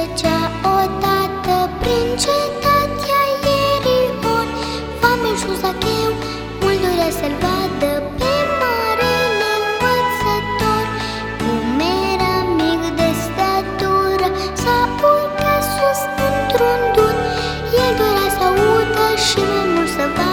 Trecea odată prin cetatea Ierihon Famine și Zacheu, mult durea să-l vadă pe marele învățător Cum era mic de statură, s-a urcat sus într-un dun. El durea să audă și mai mult să vadă